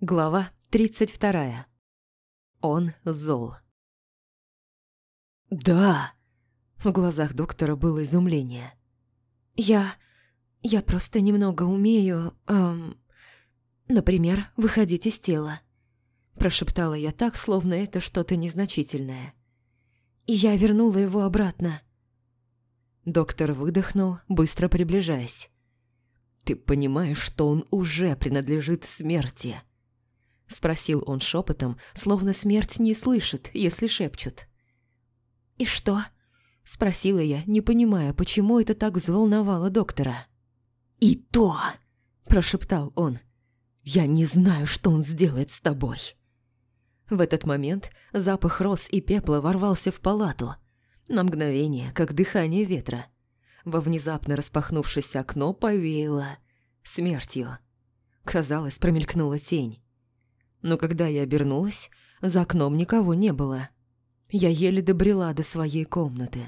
Глава 32. Он зол. «Да!» В глазах доктора было изумление. «Я... я просто немного умею... Эм, например, выходить из тела». Прошептала я так, словно это что-то незначительное. И я вернула его обратно. Доктор выдохнул, быстро приближаясь. «Ты понимаешь, что он уже принадлежит смерти?» Спросил он шепотом, словно смерть не слышит, если шепчут. «И что?» Спросила я, не понимая, почему это так взволновало доктора. «И то!» – прошептал он. «Я не знаю, что он сделает с тобой». В этот момент запах роз и пепла ворвался в палату. На мгновение, как дыхание ветра. Во внезапно распахнувшееся окно повеяло смертью. Казалось, промелькнула тень. Но когда я обернулась, за окном никого не было. Я еле добрела до своей комнаты.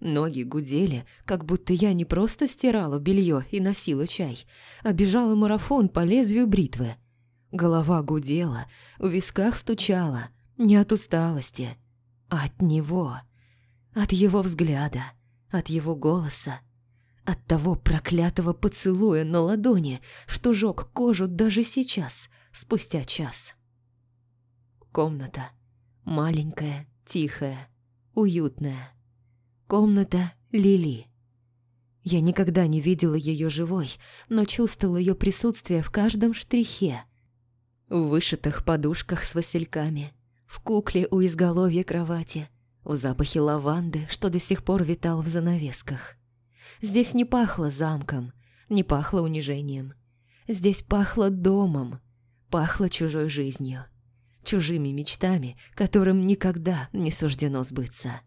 Ноги гудели, как будто я не просто стирала белье и носила чай, а бежала марафон по лезвию бритвы. Голова гудела, в висках стучала, не от усталости, а от него, от его взгляда, от его голоса, от того проклятого поцелуя на ладони, что жёг кожу даже сейчас, спустя час. Комната. Маленькая, тихая, уютная. Комната Лили. Я никогда не видела ее живой, но чувствовала ее присутствие в каждом штрихе. В вышитых подушках с васильками, в кукле у изголовья кровати, в запахе лаванды, что до сих пор витал в занавесках. Здесь не пахло замком, не пахло унижением. Здесь пахло домом, пахло чужой жизнью, чужими мечтами, которым никогда не суждено сбыться.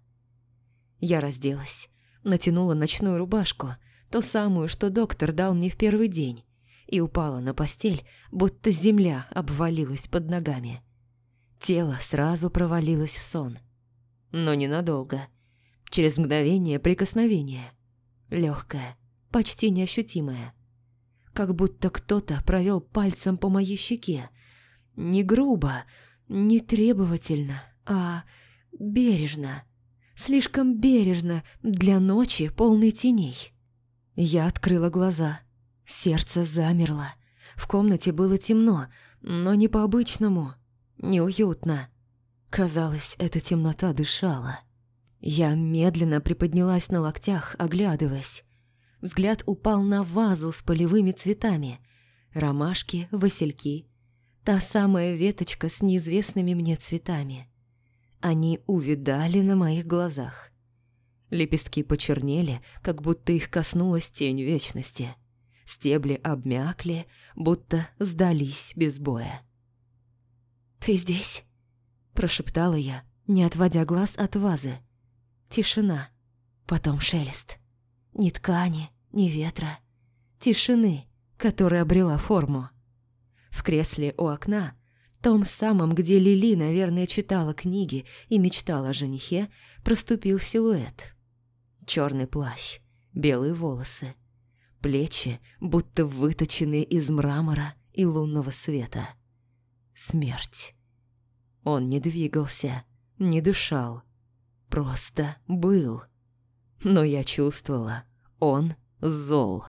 Я разделась, натянула ночную рубашку, ту самую, что доктор дал мне в первый день, и упала на постель, будто земля обвалилась под ногами. Тело сразу провалилось в сон. Но ненадолго. Через мгновение прикосновения. Легкое, почти неощутимое как будто кто-то провел пальцем по моей щеке. Не грубо, не требовательно, а бережно. Слишком бережно для ночи, полной теней. Я открыла глаза. Сердце замерло. В комнате было темно, но не по-обычному, неуютно. Казалось, эта темнота дышала. Я медленно приподнялась на локтях, оглядываясь. Взгляд упал на вазу с полевыми цветами. Ромашки, васильки. Та самая веточка с неизвестными мне цветами. Они увидали на моих глазах. Лепестки почернели, как будто их коснулась тень вечности. Стебли обмякли, будто сдались без боя. «Ты здесь?» – прошептала я, не отводя глаз от вазы. Тишина, потом шелест ни ткани, ни ветра, тишины, которая обрела форму. В кресле у окна, том самом, где Лили, наверное, читала книги и мечтала о женихе, проступил силуэт. Черный плащ, белые волосы, плечи, будто выточенные из мрамора и лунного света. Смерть. Он не двигался, не дышал, просто был. Но я чувствовала, он зол.